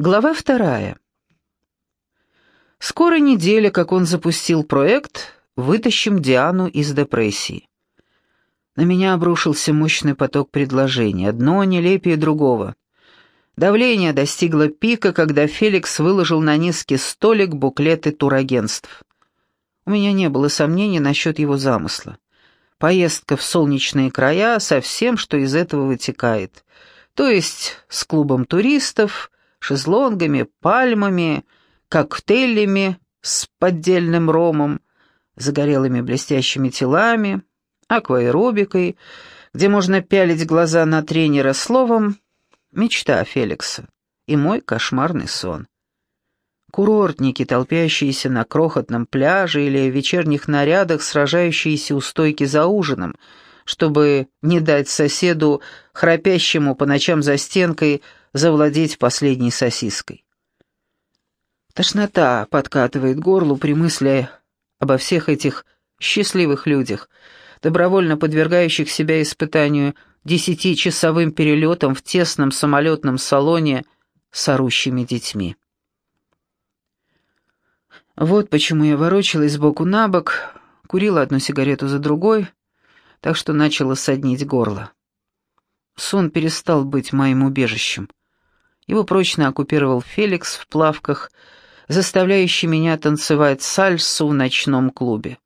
Глава вторая. Скоро неделя, как он запустил проект «Вытащим Диану из депрессии». На меня обрушился мощный поток предложений, одно нелепее другого. Давление достигло пика, когда Феликс выложил на низкий столик буклеты турагентств. У меня не было сомнений насчет его замысла. Поездка в солнечные края со всем, что из этого вытекает. То есть с клубом туристов, шезлонгами, пальмами, коктейлями с поддельным ромом, загорелыми блестящими телами, акваэробикой, где можно пялить глаза на тренера словом «мечта Феликса» и мой кошмарный сон. Курортники, толпящиеся на крохотном пляже или в вечерних нарядах, сражающиеся у стойки за ужином, чтобы не дать соседу, храпящему по ночам за стенкой, завладеть последней сосиской. Тошнота подкатывает горлу при мысли обо всех этих счастливых людях, добровольно подвергающих себя испытанию десятичасовым перелетом в тесном самолетном салоне с орущими детьми. Вот почему я ворочалась сбоку на бок, курила одну сигарету за другой, так что начала соднить горло. Сон перестал быть моим убежищем. Его прочно оккупировал Феликс в плавках, заставляющий меня танцевать сальсу в ночном клубе.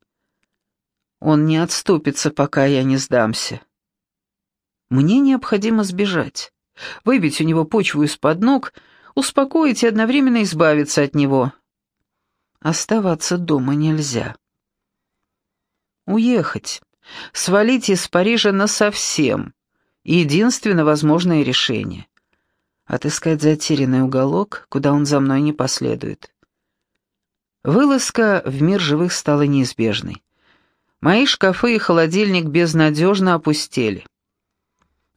Он не отступится, пока я не сдамся. Мне необходимо сбежать, выбить у него почву из-под ног, успокоить и одновременно избавиться от него. Оставаться дома нельзя. Уехать, свалить из Парижа насовсем — единственно возможное решение. Отыскать затерянный уголок, куда он за мной не последует. Вылазка в мир живых стала неизбежной. Мои шкафы и холодильник безнадежно опустели.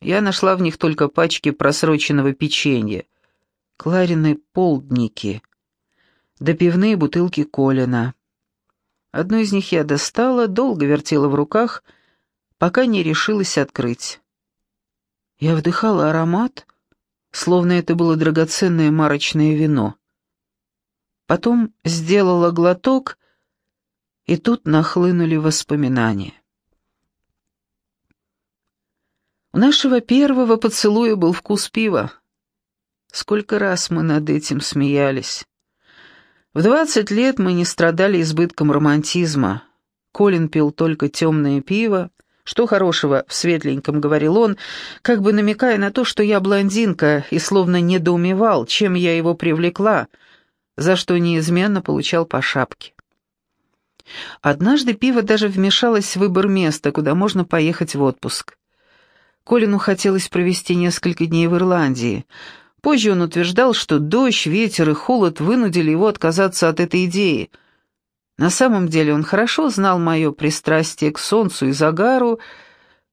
Я нашла в них только пачки просроченного печенья, Кларины полдники, да пивные бутылки Колина. Одну из них я достала, долго вертела в руках, пока не решилась открыть. Я вдыхала аромат, словно это было драгоценное марочное вино. Потом сделала глоток и тут нахлынули воспоминания. У нашего первого поцелуя был вкус пива. Сколько раз мы над этим смеялись. В двадцать лет мы не страдали избытком романтизма. Колин пил только темное пиво. Что хорошего в светленьком, говорил он, как бы намекая на то, что я блондинка, и словно недоумевал, чем я его привлекла, за что неизменно получал по шапке. Однажды пиво даже вмешалось в выбор места, куда можно поехать в отпуск. Колину хотелось провести несколько дней в Ирландии. Позже он утверждал, что дождь, ветер и холод вынудили его отказаться от этой идеи. На самом деле он хорошо знал мое пристрастие к солнцу и загару,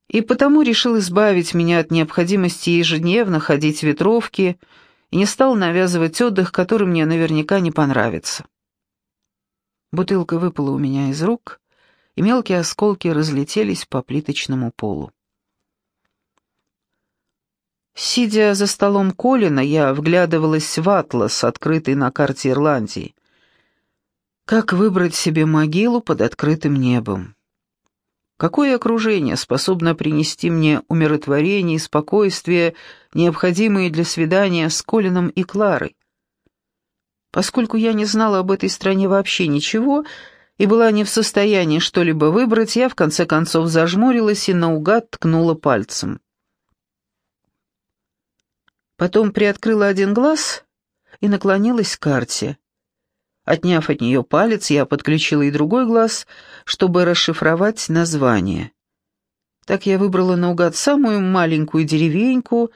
и потому решил избавить меня от необходимости ежедневно ходить в ветровки и не стал навязывать отдых, который мне наверняка не понравится. Бутылка выпала у меня из рук, и мелкие осколки разлетелись по плиточному полу. Сидя за столом Колина, я вглядывалась в атлас, открытый на карте Ирландии. Как выбрать себе могилу под открытым небом? Какое окружение способно принести мне умиротворение и спокойствие, необходимые для свидания с Колином и Кларой? Поскольку я не знала об этой стране вообще ничего и была не в состоянии что-либо выбрать, я в конце концов зажмурилась и наугад ткнула пальцем. Потом приоткрыла один глаз и наклонилась к карте. Отняв от нее палец, я подключила и другой глаз, чтобы расшифровать название. Так я выбрала наугад самую маленькую деревеньку,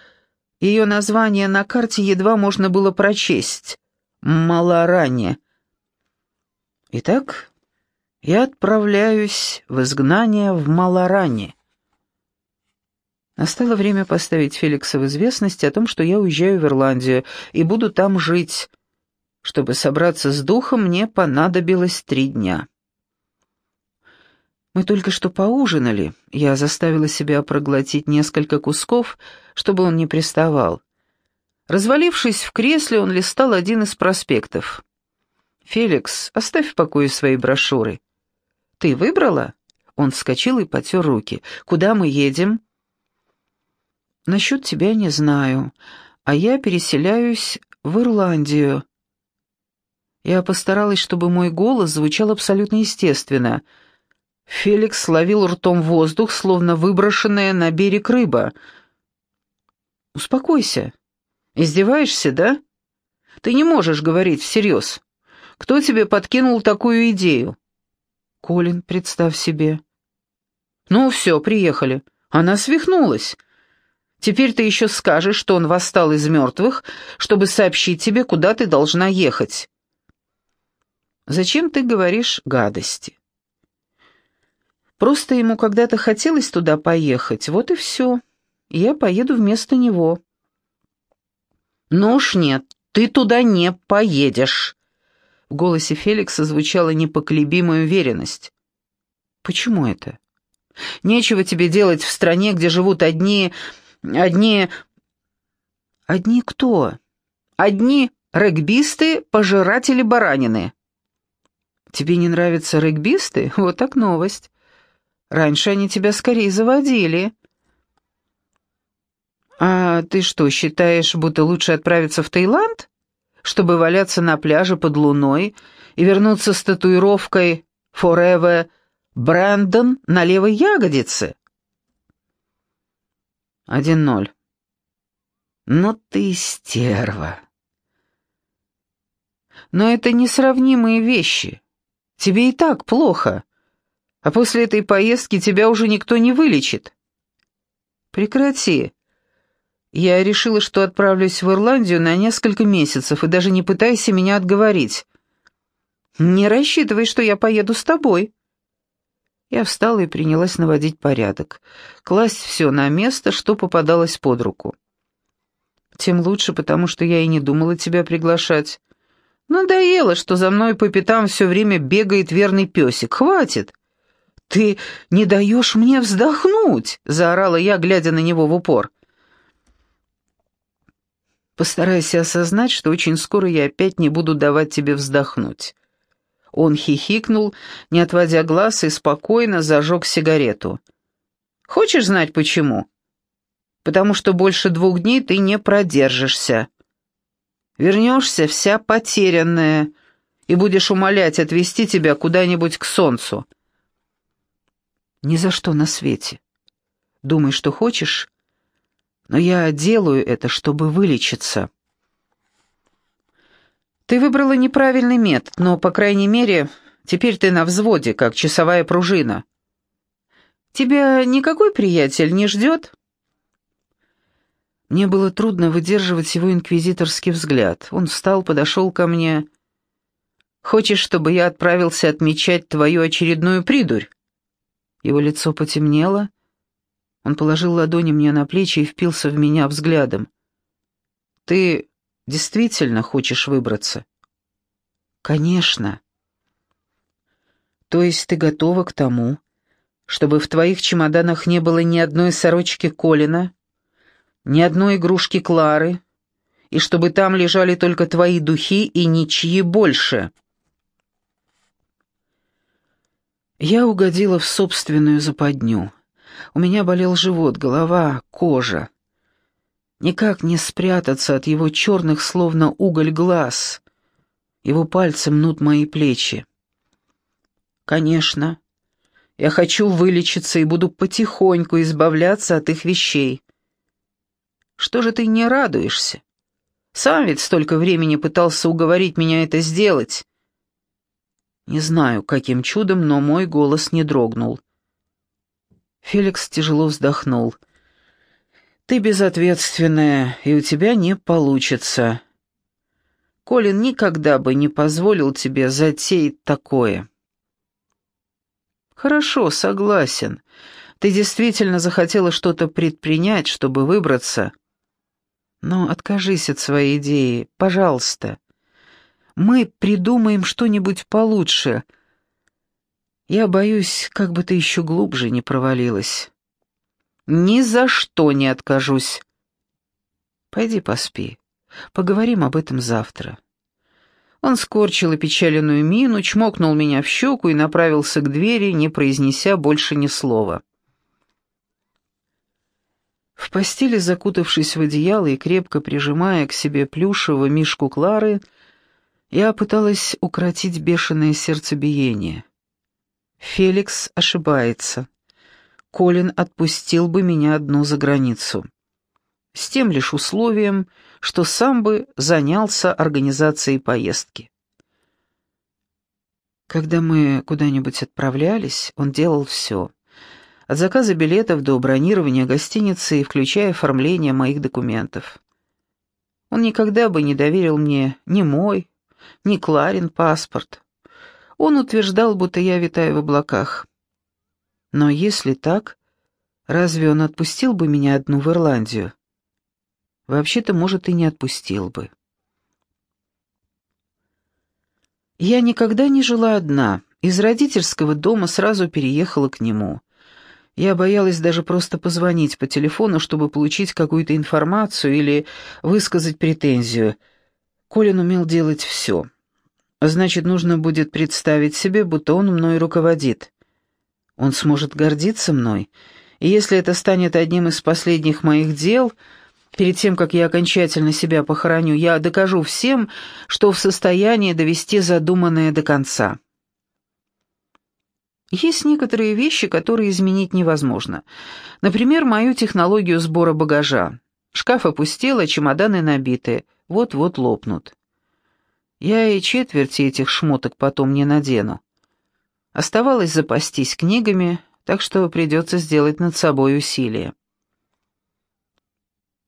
ее название на карте едва можно было прочесть. Малоране. Итак, я отправляюсь в изгнание в Малоране. Настало время поставить Феликса в известность о том, что я уезжаю в Ирландию и буду там жить. Чтобы собраться с духом, мне понадобилось три дня. Мы только что поужинали. Я заставила себя проглотить несколько кусков, чтобы он не приставал. Развалившись в кресле, он листал один из проспектов. «Феликс, оставь в покое свои брошюры». «Ты выбрала?» Он вскочил и потер руки. «Куда мы едем?» «Насчет тебя не знаю, а я переселяюсь в Ирландию». Я постаралась, чтобы мой голос звучал абсолютно естественно. Феликс ловил ртом воздух, словно выброшенная на берег рыба. «Успокойся. Издеваешься, да? Ты не можешь говорить всерьез. Кто тебе подкинул такую идею?» «Колин, представь себе». «Ну все, приехали. Она свихнулась. Теперь ты еще скажешь, что он восстал из мертвых, чтобы сообщить тебе, куда ты должна ехать». «Зачем ты говоришь гадости?» «Просто ему когда-то хотелось туда поехать, вот и все. Я поеду вместо него». «Ну уж нет, ты туда не поедешь». В голосе Феликса звучала непоколебимая уверенность. «Почему это?» «Нечего тебе делать в стране, где живут одни... одни...» «Одни кто?» «Одни регбисты, пожиратели баранины». «Тебе не нравятся регбисты? Вот так новость. Раньше они тебя скорее заводили». «А ты что, считаешь, будто лучше отправиться в Таиланд, чтобы валяться на пляже под луной и вернуться с татуировкой «Forever Брэндон» на левой ягодице?» «Один ноль». «Ну ты стерва». «Но это несравнимые вещи. Тебе и так плохо, а после этой поездки тебя уже никто не вылечит». «Прекрати». Я решила, что отправлюсь в Ирландию на несколько месяцев, и даже не пытайся меня отговорить. Не рассчитывай, что я поеду с тобой. Я встала и принялась наводить порядок, класть все на место, что попадалось под руку. Тем лучше, потому что я и не думала тебя приглашать. Надоело, что за мной по пятам все время бегает верный песик. Хватит! Ты не даешь мне вздохнуть, заорала я, глядя на него в упор. Постарайся осознать, что очень скоро я опять не буду давать тебе вздохнуть». Он хихикнул, не отводя глаз, и спокойно зажег сигарету. «Хочешь знать, почему?» «Потому что больше двух дней ты не продержишься. Вернешься вся потерянная и будешь умолять отвезти тебя куда-нибудь к солнцу». «Ни за что на свете. Думай, что хочешь, но я делаю это, чтобы вылечиться. Ты выбрала неправильный метод, но, по крайней мере, теперь ты на взводе, как часовая пружина. Тебя никакой приятель не ждет?» Мне было трудно выдерживать его инквизиторский взгляд. Он встал, подошел ко мне. «Хочешь, чтобы я отправился отмечать твою очередную придурь?» Его лицо потемнело, он положил ладони мне на плечи и впился в меня взглядом. «Ты действительно хочешь выбраться?» «Конечно». «То есть ты готова к тому, чтобы в твоих чемоданах не было ни одной сорочки Колина, ни одной игрушки Клары, и чтобы там лежали только твои духи и ничьи больше?» Я угодила в собственную западню. У меня болел живот, голова, кожа. Никак не спрятаться от его черных, словно уголь глаз. Его пальцы мнут мои плечи. Конечно, я хочу вылечиться и буду потихоньку избавляться от их вещей. Что же ты не радуешься? Сам ведь столько времени пытался уговорить меня это сделать. Не знаю, каким чудом, но мой голос не дрогнул. Феликс тяжело вздохнул. «Ты безответственная, и у тебя не получится. Колин никогда бы не позволил тебе затеять такое». «Хорошо, согласен. Ты действительно захотела что-то предпринять, чтобы выбраться. Но откажись от своей идеи, пожалуйста. Мы придумаем что-нибудь получше, я боюсь, как бы ты еще глубже не провалилась. Ни за что не откажусь. Пойди поспи. Поговорим об этом завтра». Он скорчил опечаленную мину, чмокнул меня в щеку и направился к двери, не произнеся больше ни слова. В постели, закутавшись в одеяло и крепко прижимая к себе плюшевого мишку Клары, я пыталась укротить бешеное сердцебиение. Феликс ошибается. Колин отпустил бы меня одну за границу. С тем лишь условием, что сам бы занялся организацией поездки. Когда мы куда-нибудь отправлялись, он делал все. От заказа билетов до бронирования гостиницы, включая оформление моих документов. Он никогда бы не доверил мне ни мой, ни Кларин паспорт. Он утверждал, будто я витаю в облаках. Но если так, разве он отпустил бы меня одну в Ирландию? Вообще-то, может, и не отпустил бы. Я никогда не жила одна. Из родительского дома сразу переехала к нему. Я боялась даже просто позвонить по телефону, чтобы получить какую-то информацию или высказать претензию. Колин умел делать все. Значит, нужно будет представить себе, будто он мной руководит. Он сможет гордиться мной, и если это станет одним из последних моих дел, перед тем, как я окончательно себя похороню, я докажу всем, что в состоянии довести задуманное до конца. Есть некоторые вещи, которые изменить невозможно. Например, мою технологию сбора багажа. Шкаф опустел, а чемоданы набиты. Вот-вот лопнут. Я и четверти этих шмоток потом не надену. Оставалось запастись книгами, так что придется сделать над собой усилие.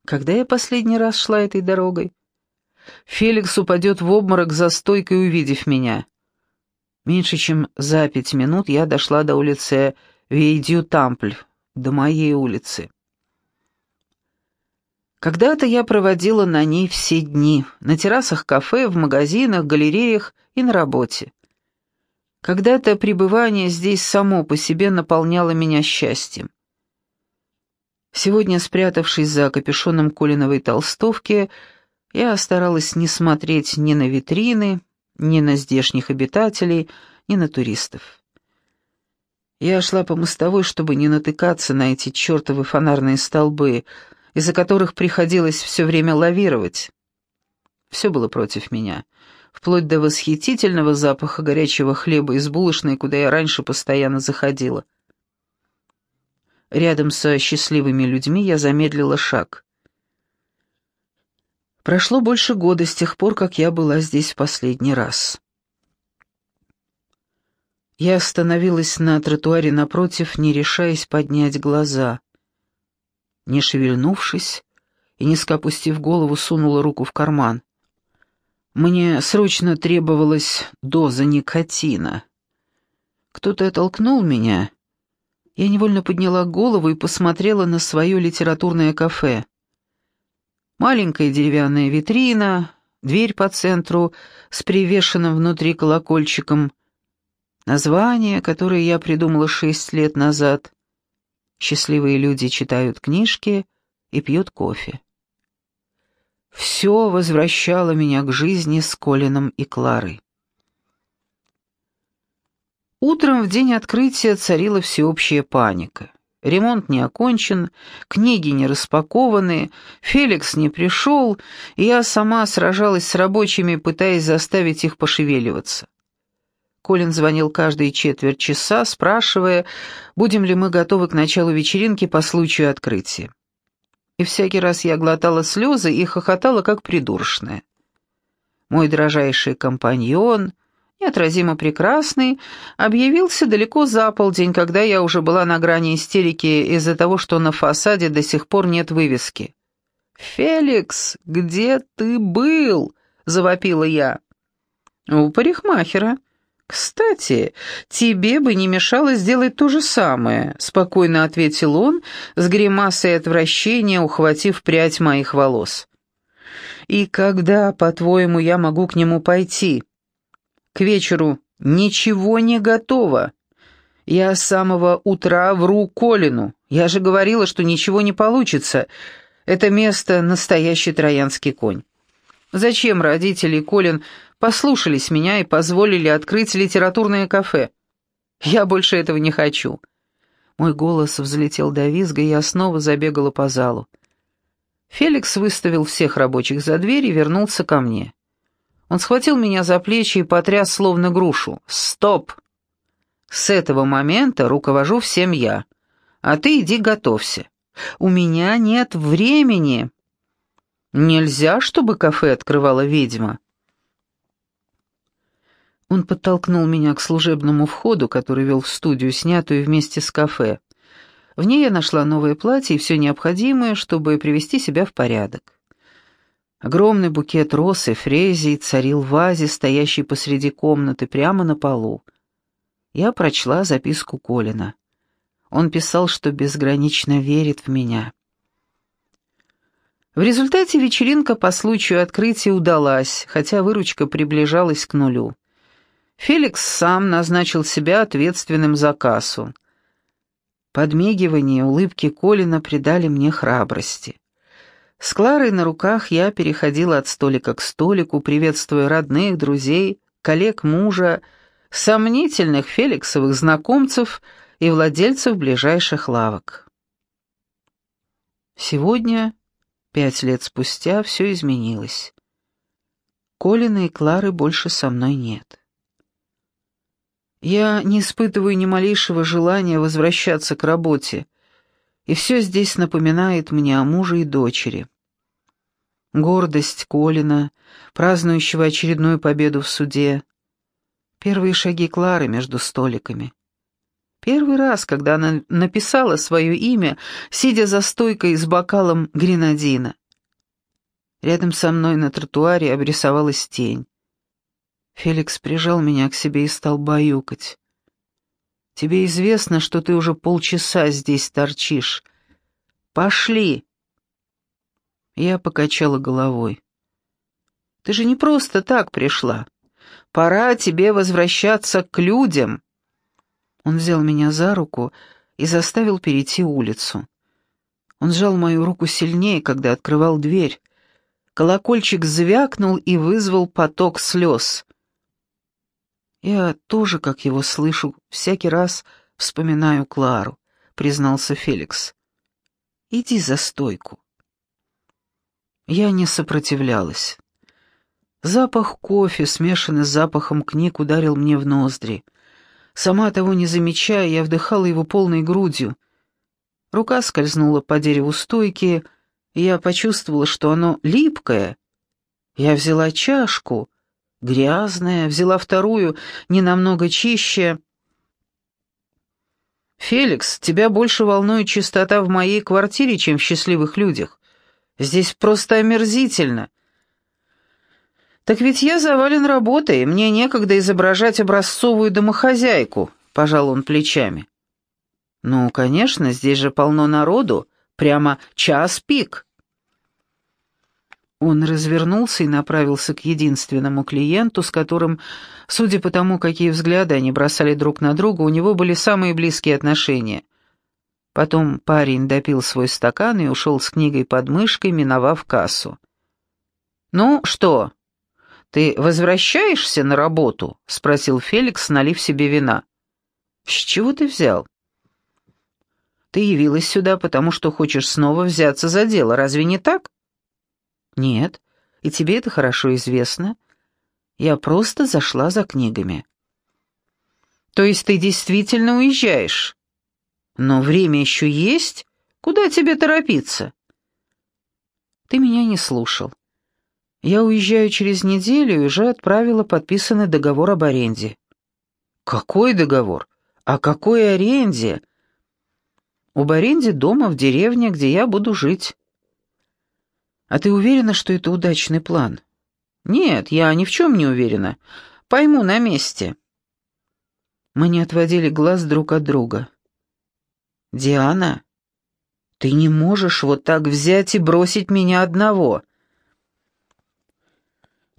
Когда я последний раз шла этой дорогой? Феликс упадет в обморок за стойкой, увидев меня. Меньше чем за пять минут я дошла до улицы Вейдю-Тампль, до моей улицы. Когда-то я проводила на ней все дни, на террасах кафе, в магазинах, галереях и на работе. Когда-то пребывание здесь само по себе наполняло меня счастьем. Сегодня, спрятавшись за капюшоном Колиновой толстовки, я старалась не смотреть ни на витрины, ни на здешних обитателей, ни на туристов. Я шла по мостовой, чтобы не натыкаться на эти чертовы фонарные столбы, из-за которых приходилось все время лавировать. Все было против меня, вплоть до восхитительного запаха горячего хлеба из булочной, куда я раньше постоянно заходила. Рядом со счастливыми людьми я замедлила шаг. Прошло больше года с тех пор, как я была здесь в последний раз. Я остановилась на тротуаре напротив, не решаясь поднять глаза. Не шевельнувшись и низко опустив голову, сунула руку в карман. Мне срочно требовалась доза никотина. Кто-то оттолкнул меня. Я невольно подняла голову и посмотрела на свое литературное кафе. Маленькая деревянная витрина, дверь по центру с привешенным внутри колокольчиком. Название, которое я придумала шесть лет назад. Счастливые люди читают книжки и пьют кофе. Все возвращало меня к жизни с Колином и Кларой. Утром в день открытия царила всеобщая паника. Ремонт не окончен, книги не распакованы, Феликс не пришел, и я сама сражалась с рабочими, пытаясь заставить их пошевеливаться. Колин звонил каждые четверть часа, спрашивая, будем ли мы готовы к началу вечеринки по случаю открытия. И всякий раз я глотала слезы и хохотала, как придуршная. Мой дрожайший компаньон, неотразимо прекрасный, объявился далеко за полдень, когда я уже была на грани истерики из-за того, что на фасаде до сих пор нет вывески. «Феликс, где ты был?» — завопила я. «У парикмахера». «Кстати, тебе бы не мешало сделать то же самое», — спокойно ответил он, с гримасой отвращения ухватив прядь моих волос. «И когда, по-твоему, я могу к нему пойти?» К вечеру ничего не готово. Я с самого утра вру Колину. Я же говорила, что ничего не получится. Это место — настоящий троянский конь. Зачем родители и Колин послушались меня и позволили открыть литературное кафе? Я больше этого не хочу». Мой голос взлетел до визга, и я снова забегала по залу. Феликс выставил всех рабочих за дверь и вернулся ко мне. Он схватил меня за плечи и потряс словно грушу. «Стоп! С этого момента руковожу всем я, а ты иди готовься. У меня нет времени!» «Нельзя, чтобы кафе открывала ведьма?» Он подтолкнул меня к служебному входу, который вел в студию, снятую вместе с кафе. В ней я нашла новое платье и все необходимое, чтобы привести себя в порядок. Огромный букет роз и фрезий царил в вазе, стоящей посреди комнаты, прямо на полу. Я прочла записку Колина. Он писал, что безгранично верит в меня. В результате вечеринка по случаю открытия удалась, хотя выручка приближалась к нулю. Феликс сам назначил себя ответственным за кассу. Подмигивание, улыбки Колина придали мне храбрости. С Кларой на руках я переходила от столика к столику, приветствуя родных, друзей, коллег мужа, сомнительных феликсовых знакомцев и владельцев ближайших лавок. Сегодня, пять лет спустя, все изменилось. Колина и Клары больше со мной нет. Я не испытываю ни малейшего желания возвращаться к работе, и все здесь напоминает мне о муже и дочери. Гордость Колина, празднующего очередную победу в суде, первые шаги Клары между столиками. Первый раз, когда она написала свое имя, сидя за стойкой с бокалом гренадина. Рядом со мной на тротуаре обрисовалась тень. Феликс прижал меня к себе и стал баюкать. «Тебе известно, что ты уже полчаса здесь торчишь. Пошли!» Я покачала головой. «Ты же не просто так пришла. Пора тебе возвращаться к людям». Он взял меня за руку и заставил перейти улицу. Он сжал мою руку сильнее, когда открывал дверь. Колокольчик звякнул и вызвал поток слез. «Я тоже, как его слышу, всякий раз вспоминаю Клару», — признался Феликс. «Иди за стойку». Я не сопротивлялась. Запах кофе, смешанный с запахом книг, ударил мне в ноздри. Сама того не замечая, я вдыхала его полной грудью. Рука скользнула по дереву стойки, и я почувствовала, что оно липкое. Я взяла чашку, грязная, взяла вторую, не намного чище. «Феликс, тебя больше волнует чистота в моей квартире, чем в счастливых людях. Здесь просто омерзительно». «Так ведь я завален работой, мне некогда изображать образцовую домохозяйку», — пожал он плечами. «Ну, конечно, здесь же полно народу, прямо час пик». Он развернулся и направился к единственному клиенту, с которым, судя по тому, какие взгляды они бросали друг на друга, у него были самые близкие отношения. Потом парень допил свой стакан и ушел с книгой под мышкой, миновав кассу. «Ну что, ты возвращаешься на работу?» — спросил Феликс, налив себе вина. «С чего ты взял?» «Ты явилась сюда, потому что хочешь снова взяться за дело, разве не так?» «Нет, и тебе это хорошо известно. Я просто зашла за книгами». «То есть ты действительно уезжаешь? Но время еще есть? Куда тебе торопиться?» «Ты меня не слушал. Я уезжаю через неделю и уже отправила подписанный договор об аренде». «Какой договор? О какой аренде?» «Об аренде дома в деревне, где я буду жить». «А ты уверена, что это удачный план?» «Нет, я ни в чем не уверена. Пойму на месте». Мы не отводили глаз друг от друга. «Диана, ты не можешь вот так взять и бросить меня одного.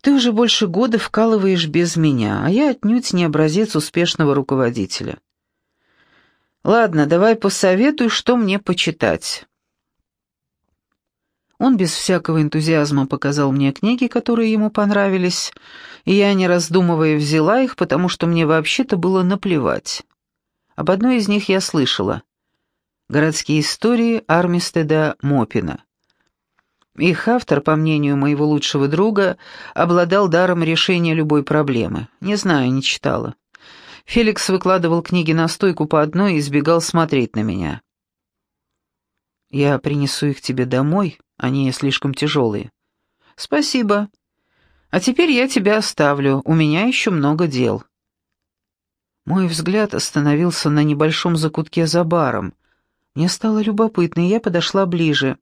Ты уже больше года вкалываешь без меня, а я отнюдь не образец успешного руководителя. Ладно, давай посоветуй, что мне почитать». Он без всякого энтузиазма показал мне книги, которые ему понравились, и я, не раздумывая, взяла их, потому что мне вообще-то было наплевать. Об одной из них я слышала. «Городские истории Армистеда Мопина». Их автор, по мнению моего лучшего друга, обладал даром решения любой проблемы. Не знаю, не читала. Феликс выкладывал книги на стойку по одной и избегал смотреть на меня. «Я принесу их тебе домой, они слишком тяжелые». «Спасибо. А теперь я тебя оставлю, у меня еще много дел». Мой взгляд остановился на небольшом закутке за баром. Мне стало любопытно, и я подошла ближе.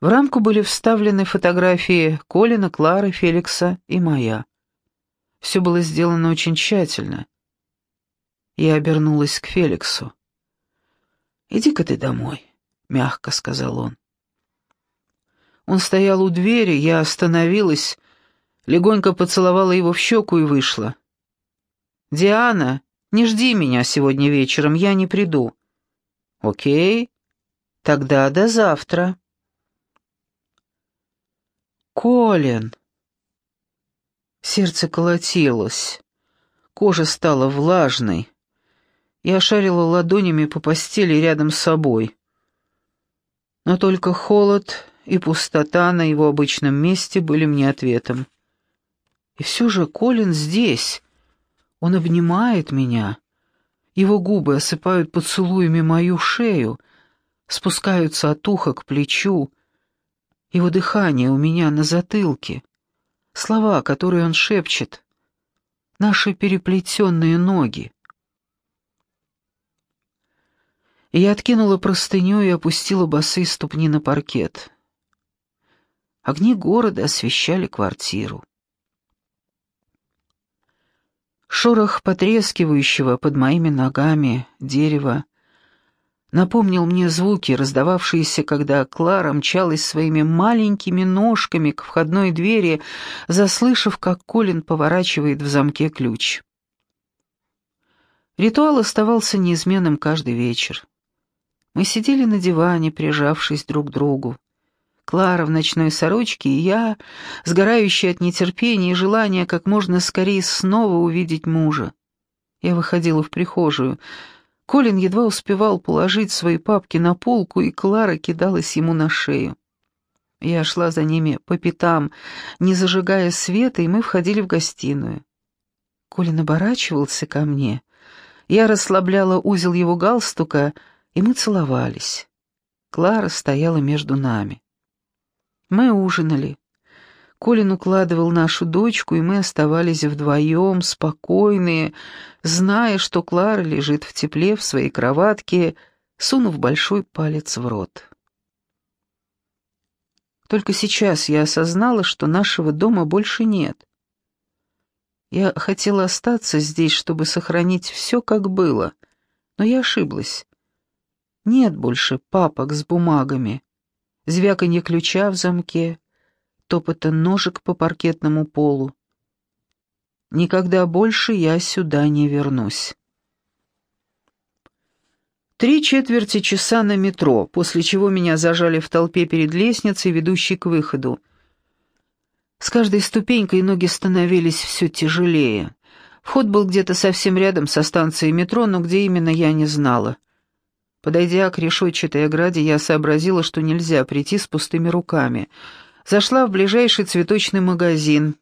В рамку были вставлены фотографии Колина, Клары, Феликса и моя. Все было сделано очень тщательно. Я обернулась к Феликсу. «Иди-ка ты домой», — мягко сказал он. Он стоял у двери, я остановилась, легонько поцеловала его в щеку и вышла. «Диана, не жди меня сегодня вечером, я не приду». «Окей, тогда до завтра». Колин. Сердце колотилось, кожа стала влажной. Я шарила ладонями по постели рядом с собой. Но только холод и пустота на его обычном месте были мне ответом. И все же Колин здесь. Он обнимает меня. Его губы осыпают поцелуями мою шею, спускаются от уха к плечу, его дыхание у меня на затылке, слова, которые он шепчет, наши переплетенные ноги. Я откинула простыню и опустила босые ступни на паркет. Огни города освещали квартиру. Шорох потрескивающего под моими ногами дерева напомнил мне звуки, раздававшиеся, когда Клара мчалась своими маленькими ножками к входной двери, заслышав, как Колин поворачивает в замке ключ. Ритуал оставался неизменным каждый вечер. Мы сидели на диване, прижавшись друг к другу. Клара в ночной сорочке и я, сгорающие от нетерпения и желания как можно скорее снова увидеть мужа. Я выходила в прихожую — Колин едва успевал положить свои папки на полку, и Клара кидалась ему на шею. Я шла за ними по пятам, не зажигая света, и мы входили в гостиную. Колин оборачивался ко мне. Я расслабляла узел его галстука, и мы целовались. Клара стояла между нами. Мы ужинали. Колин укладывал нашу дочку, и мы оставались вдвоем, спокойные, зная, что Клара лежит в тепле в своей кроватке, сунув большой палец в рот. Только сейчас я осознала, что нашего дома больше нет. Я хотела остаться здесь, чтобы сохранить все, как было, но я ошиблась. Нет больше папок с бумагами, звяканье ключа в замке, топота ножек по паркетному полу. Никогда больше я сюда не вернусь. Три четверти часа на метро, после чего меня зажали в толпе перед лестницей, ведущей к выходу. С каждой ступенькой ноги становились все тяжелее. Вход был где-то совсем рядом со станцией метро, но где именно я не знала. Подойдя к решетчатой ограде, я сообразила, что нельзя прийти с пустыми руками — Зашла в ближайший цветочный магазин.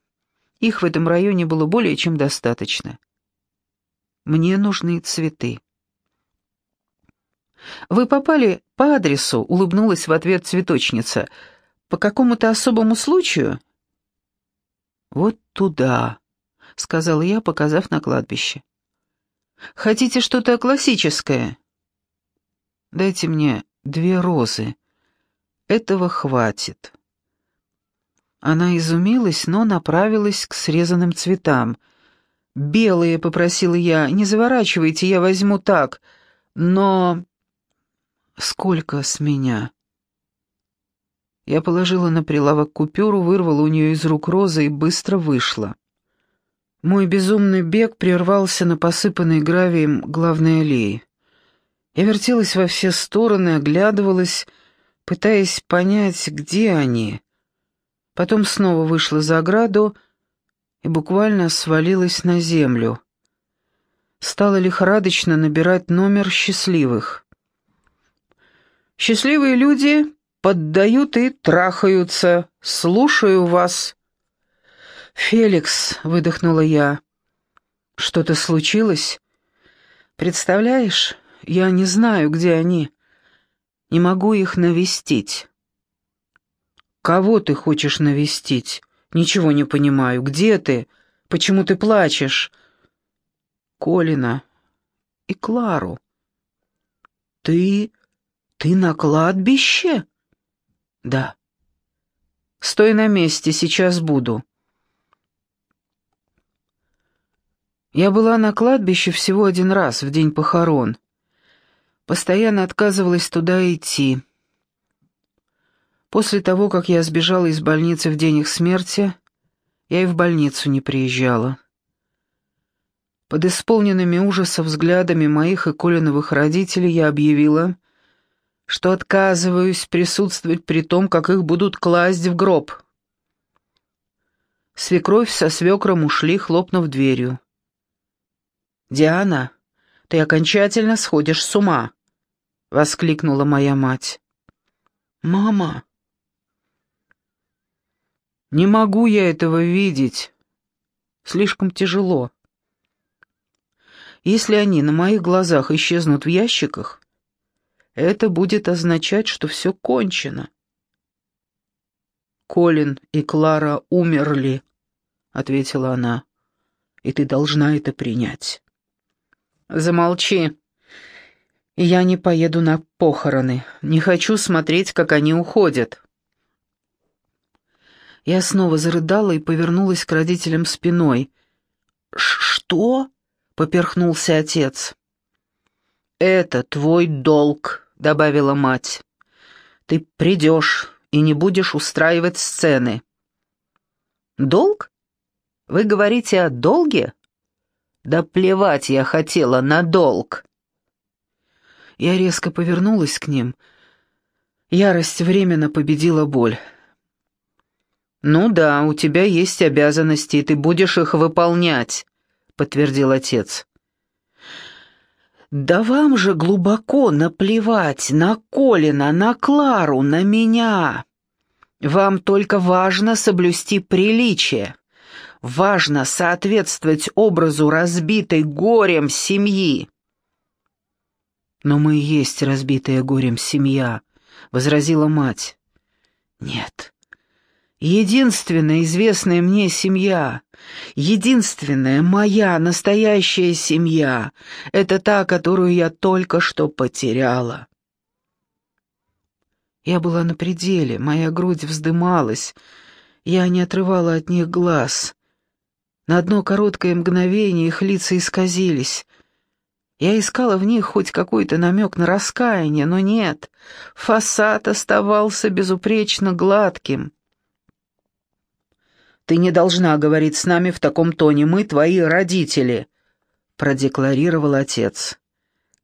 Их в этом районе было более чем достаточно. Мне нужны цветы. «Вы попали по адресу», — улыбнулась в ответ цветочница. «По какому-то особому случаю?» «Вот туда», — сказала я, показав на кладбище. «Хотите что-то классическое?» «Дайте мне две розы. Этого хватит». Она изумилась, но направилась к срезанным цветам. «Белые», — попросила я, — «не заворачивайте, я возьму так. Но...» «Сколько с меня?» Я положила на прилавок купюру, вырвала у нее из рук розы и быстро вышла. Мой безумный бег прервался на посыпанной гравием главной аллее. Я вертелась во все стороны, оглядывалась, пытаясь понять, где они. Потом снова вышла за ограду и буквально свалилась на землю. Стала лихорадочно набирать номер счастливых. «Счастливые люди поддают и трахаются. Слушаю вас». «Феликс», — выдохнула я, — «что-то случилось? Представляешь, я не знаю, где они. Не могу их навестить». «Кого ты хочешь навестить? Ничего не понимаю. Где ты? Почему ты плачешь?» «Колина и Клару». «Ты... ты на кладбище?» «Да». «Стой на месте, сейчас буду». Я была на кладбище всего один раз, в день похорон. Постоянно отказывалась туда идти. После того, как я сбежала из больницы в день их смерти, я и в больницу не приезжала. Под исполненными ужаса взглядами моих и Колиновых родителей я объявила, что отказываюсь присутствовать при том, как их будут класть в гроб. Свекровь со свекром ушли, хлопнув дверью. «Диана, ты окончательно сходишь с ума!» — воскликнула моя мать. «Мама!» «Не могу я этого видеть. Слишком тяжело. Если они на моих глазах исчезнут в ящиках, это будет означать, что все кончено». «Колин и Клара умерли», — ответила она, — «и ты должна это принять». «Замолчи. Я не поеду на похороны. Не хочу смотреть, как они уходят». Я снова зарыдала и повернулась к родителям спиной. «Что?» — поперхнулся отец. «Это твой долг», — добавила мать. «Ты придешь и не будешь устраивать сцены». «Долг? Вы говорите о долге?» Да плевать я хотела на долг. Я резко повернулась к ним. Ярость временно победила боль. «Ну да, у тебя есть обязанности, и ты будешь их выполнять», — подтвердил отец. «Да вам же глубоко наплевать на Колина, на Клару, на меня. Вам только важно соблюсти приличие важно соответствовать образу разбитой горем семьи. «Но мы и есть разбитая горем семья», — возразила мать. «Нет, единственная известная мне семья, единственная моя настоящая семья — это та, которую я только что потеряла». Я была на пределе, моя грудь вздымалась, я не отрывала от них глаз. На одно короткое мгновение их лица исказились. Я искала в них хоть какой-то намек на раскаяние, но нет, фасад оставался безупречно гладким. «Ты не должна говорить с нами в таком тоне, мы твои родители», — продекларировал отец.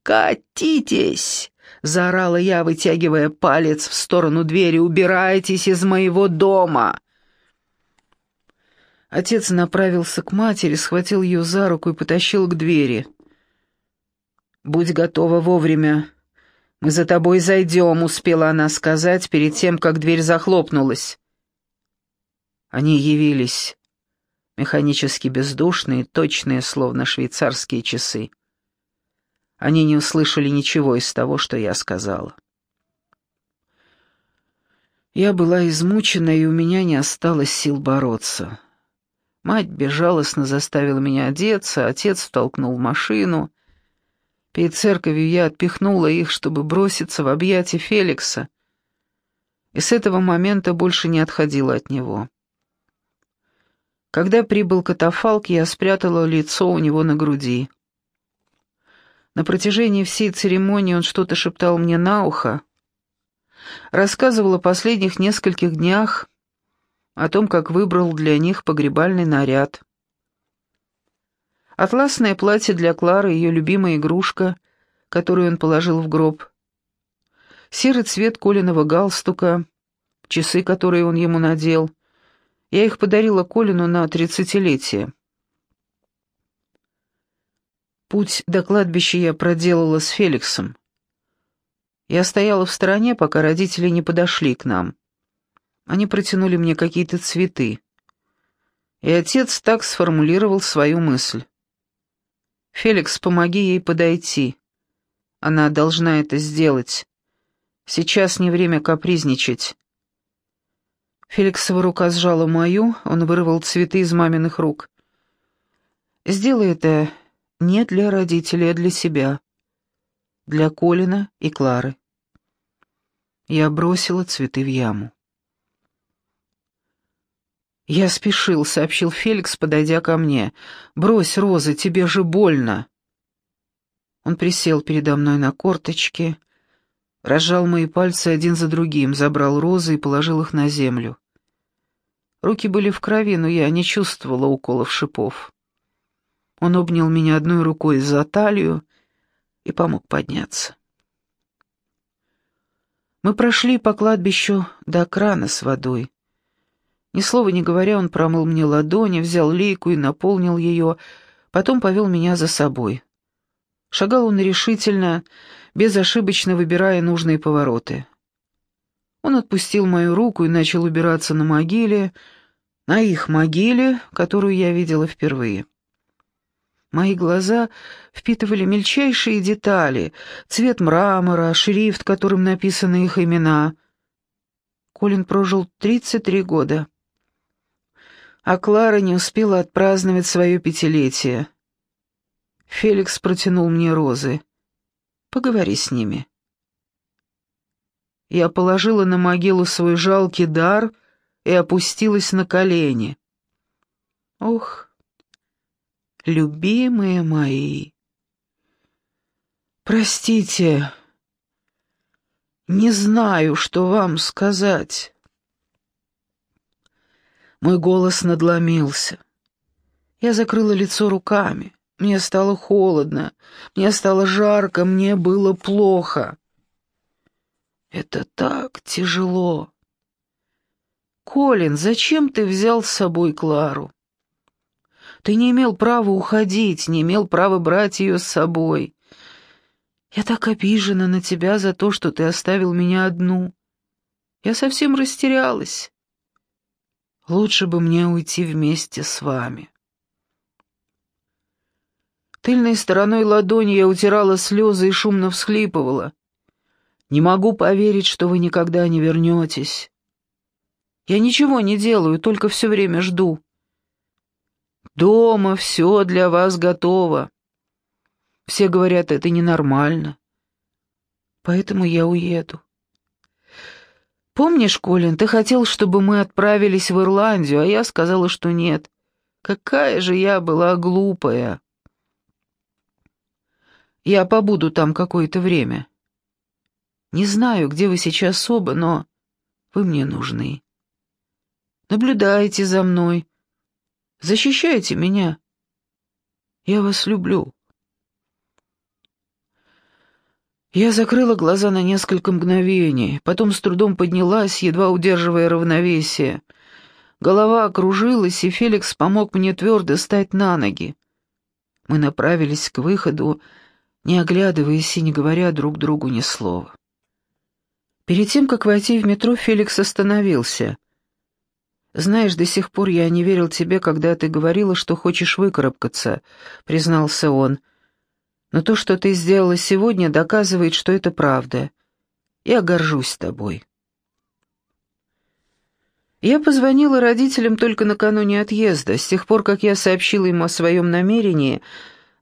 «Катитесь!» — заорала я, вытягивая палец в сторону двери. «Убирайтесь из моего дома!» Отец направился к матери, схватил ее за руку и потащил к двери. «Будь готова вовремя. Мы за тобой зайдем», — успела она сказать перед тем, как дверь захлопнулась. Они явились, механически бездушные, точные, словно швейцарские часы. Они не услышали ничего из того, что я сказала. Я была измучена, и у меня не осталось сил бороться. Мать безжалостно заставила меня одеться, отец втолкнул машину. Перед церковью я отпихнула их, чтобы броситься в объятия Феликса, и с этого момента больше не отходила от него. Когда прибыл катафалк, я спрятала лицо у него на груди. На протяжении всей церемонии он что-то шептал мне на ухо, рассказывал о последних нескольких днях, о том, как выбрал для них погребальный наряд. Атласное платье для Клары, ее любимая игрушка, которую он положил в гроб. серый цвет Колиного галстука, часы, которые он ему надел. Я их подарила Колину на тридцатилетие. Путь до кладбища я проделала с Феликсом. Я стояла в стороне, пока родители не подошли к нам. Они протянули мне какие-то цветы. И отец так сформулировал свою мысль. «Феликс, помоги ей подойти. Она должна это сделать. Сейчас не время капризничать». Феликсова рука сжала мою, он вырвал цветы из маминых рук. «Сделай это не для родителей, а для себя. Для Колина и Клары». Я бросила цветы в яму. «Я спешил», — сообщил Феликс, подойдя ко мне. «Брось, Роза, тебе же больно». Он присел передо мной на корточки, разжал мои пальцы один за другим, забрал розы и положил их на землю. Руки были в крови, но я не чувствовала уколов шипов. Он обнял меня одной рукой за талию и помог подняться. Мы прошли по кладбищу до крана с водой. Ни слова не говоря, он промыл мне ладони, взял лейку и наполнил ее, потом повел меня за собой. Шагал он решительно, безошибочно выбирая нужные повороты. Он отпустил мою руку и начал убираться на могиле, на их могиле, которую я видела впервые. Мои глаза впитывали мельчайшие детали, цвет мрамора, шрифт, которым написаны их имена. Колин прожил 33 года а Клара не успела отпраздновать свое пятилетие. Феликс протянул мне розы. «Поговори с ними». Я положила на могилу свой жалкий дар и опустилась на колени. Ох, любимые мои, простите, не знаю, что вам сказать. Мой голос надломился. Я закрыла лицо руками. Мне стало холодно, мне стало жарко, мне было плохо. Это так тяжело. Колин, зачем ты взял с собой Клару? Ты не имел права уходить, не имел права брать ее с собой. Я так обижена на тебя за то, что ты оставил меня одну. Я совсем растерялась. Лучше бы мне уйти вместе с вами. Тыльной стороной ладони я утирала слезы и шумно всхлипывала. «Не могу поверить, что вы никогда не вернетесь. Я ничего не делаю, только все время жду. Дома все для вас готово. Все говорят, это ненормально. Поэтому я уеду. Помнишь, Колин, ты хотел, чтобы мы отправились в Ирландию, а я сказала, что нет. Какая же я была глупая. Я побуду там какое-то время. Не знаю, где вы сейчас оба, но вы мне нужны. Наблюдайте за мной. Защищайте меня. Я вас люблю. Я закрыла глаза на несколько мгновений, потом с трудом поднялась, едва удерживая равновесие. Голова окружилась, и Феликс помог мне твердо стать на ноги. Мы направились к выходу, не оглядываясь и не говоря друг другу ни слова. Перед тем, как войти в метро, Феликс остановился. «Знаешь, до сих пор я не верил тебе, когда ты говорила, что хочешь выкарабкаться», — признался он, — но то, что ты сделала сегодня, доказывает, что это правда. Я горжусь тобой. Я позвонила родителям только накануне отъезда. С тех пор, как я сообщила им о своем намерении,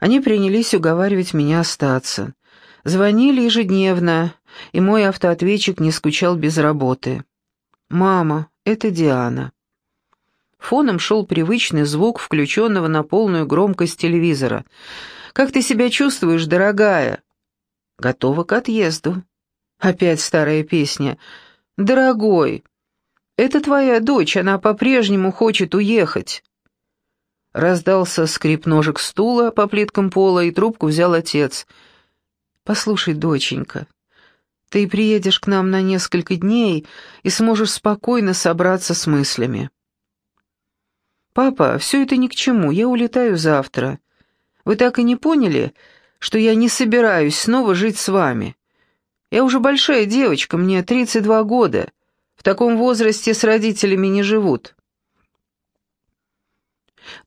они принялись уговаривать меня остаться. Звонили ежедневно, и мой автоответчик не скучал без работы. «Мама, это Диана». Фоном шел привычный звук включенного на полную громкость телевизора — как ты себя чувствуешь, дорогая?» «Готова к отъезду». Опять старая песня. «Дорогой, это твоя дочь, она по-прежнему хочет уехать». Раздался скрип ножек стула по плиткам пола, и трубку взял отец. «Послушай, доченька, Ты приедешь к нам на несколько дней и сможешь спокойно собраться с мыслями. «Папа, все это ни к чему, я улетаю завтра. Вы так и не поняли, что я не собираюсь снова жить с вами? Я уже большая девочка, мне 32 года. В таком возрасте с родителями не живут».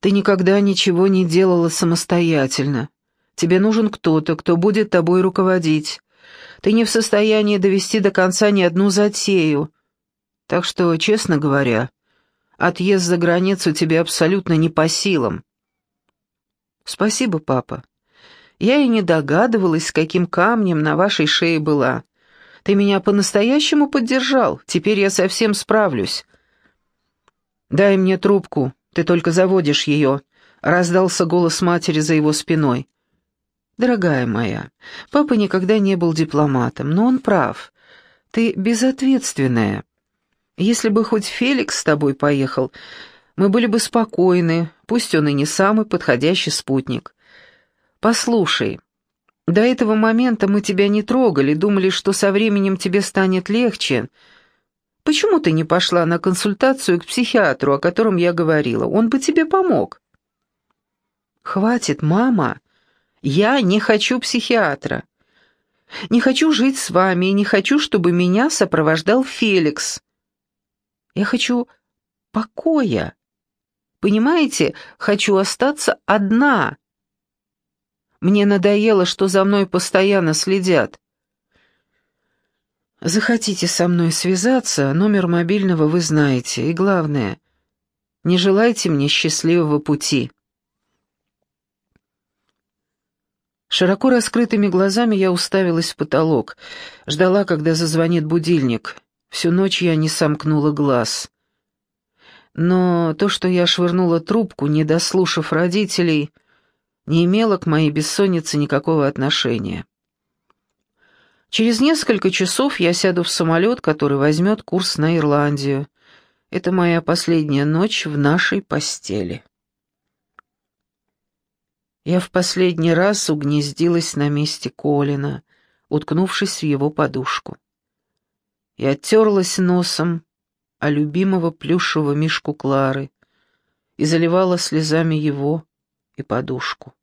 «Ты никогда ничего не делала самостоятельно. Тебе нужен кто-то, кто будет тобой руководить. Ты не в состоянии довести до конца ни одну затею. Так что, честно говоря, Отъезд за границу тебе абсолютно не по силам». «Спасибо, папа. Я и не догадывалась, с каким камнем на вашей шее была. Ты меня по-настоящему поддержал, теперь я совсем справлюсь». «Дай мне трубку, ты только заводишь ее», — раздался голос матери за его спиной. «Дорогая моя, папа никогда не был дипломатом, но он прав. Ты безответственная. Если бы хоть Феликс с тобой поехал, мы были бы спокойны, пусть он и не самый подходящий спутник. Послушай, до этого момента мы тебя не трогали, думали, что со временем тебе станет легче. Почему ты не пошла на консультацию к психиатру, о котором я говорила? Он бы тебе помог. Хватит, мама. Я не хочу психиатра. Не хочу жить с вами и не хочу, чтобы меня сопровождал Феликс. Я хочу покоя. Понимаете, хочу остаться одна. Мне надоело, что за мной постоянно следят. Захотите со мной связаться, номер мобильного вы знаете. И главное, не желайте мне счастливого пути. Широко раскрытыми глазами я уставилась в потолок, ждала, когда зазвонит будильник. Всю ночь я не сомкнула глаз. Но то, что я швырнула трубку, не дослушав родителей, не имело к моей бессоннице никакого отношения. Через несколько часов я сяду в самолет, который возьмет курс на Ирландию. Это моя последняя ночь в нашей постели. Я в последний раз угнездилась на месте Колина, уткнувшись в его подушку и оттерлась носом о любимого плюшевого мишку Клары и заливала слезами его и подушку.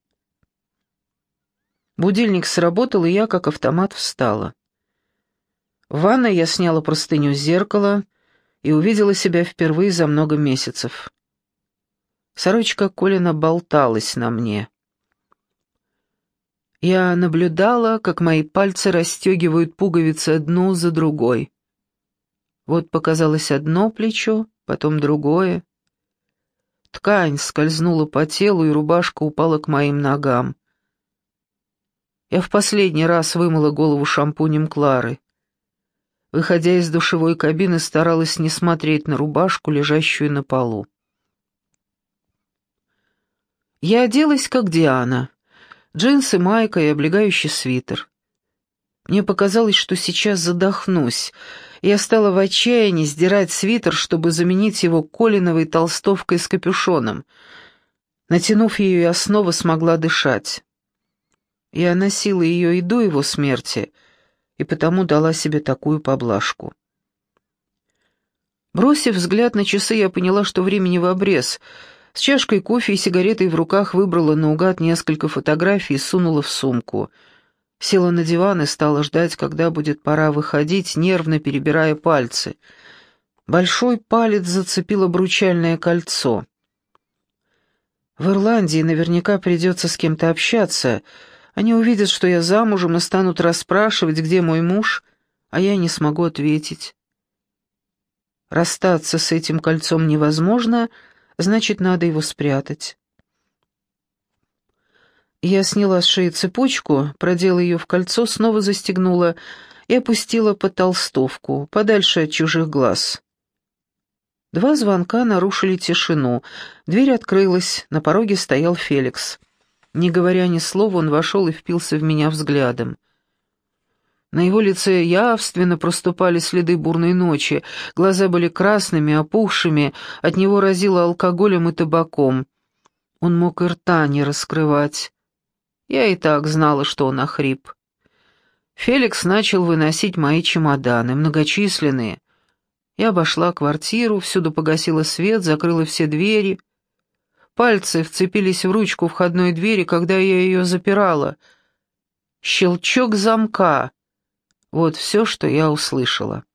Будильник сработал, и я, как автомат, встала. В ванной я сняла простыню с зеркала и увидела себя впервые за много месяцев. Сорочка Колина болталась на мне. Я наблюдала, как мои пальцы расстегивают пуговицы одну за другой. Вот показалось одно плечо, потом другое. Ткань скользнула по телу, и рубашка упала к моим ногам. Я в последний раз вымыла голову шампунем Клары. Выходя из душевой кабины, старалась не смотреть на рубашку, лежащую на полу. Я оделась, как Диана. Джинсы, майка и облегающий свитер. Мне показалось, что сейчас задохнусь. Я стала в отчаянии сдирать свитер, чтобы заменить его колиновой толстовкой с капюшоном. Натянув ее, я снова смогла дышать. Я носила ее и до его смерти, и потому дала себе такую поблажку. Бросив взгляд на часы, я поняла, что времени в обрез. С чашкой кофе и сигаретой в руках выбрала наугад несколько фотографий и сунула в сумку — Села на диван и стала ждать, когда будет пора выходить, нервно перебирая пальцы. Большой палец зацепил обручальное кольцо. В Ирландии наверняка придется с кем-то общаться. Они увидят, что я замужем, и станут расспрашивать, где мой муж, а я не смогу ответить. Расстаться с этим кольцом невозможно, значит, надо его спрятать. Я сняла с шеи цепочку, продела ее в кольцо, снова застегнула и опустила под толстовку, подальше от чужих глаз. Два звонка нарушили тишину. Дверь открылась, на пороге стоял Феликс. Не говоря ни слова, он вошел и впился в меня взглядом. На его лице явственно проступали следы бурной ночи, глаза были красными, опухшими, от него разило алкоголем и табаком. Он мог и рта не раскрывать. Я и так знала, что он охрип. Феликс начал выносить мои чемоданы, многочисленные. Я обошла квартиру, всюду погасила свет, закрыла все двери. Пальцы вцепились в ручку входной двери, когда я ее запирала. Щелчок замка. Вот все, что я услышала.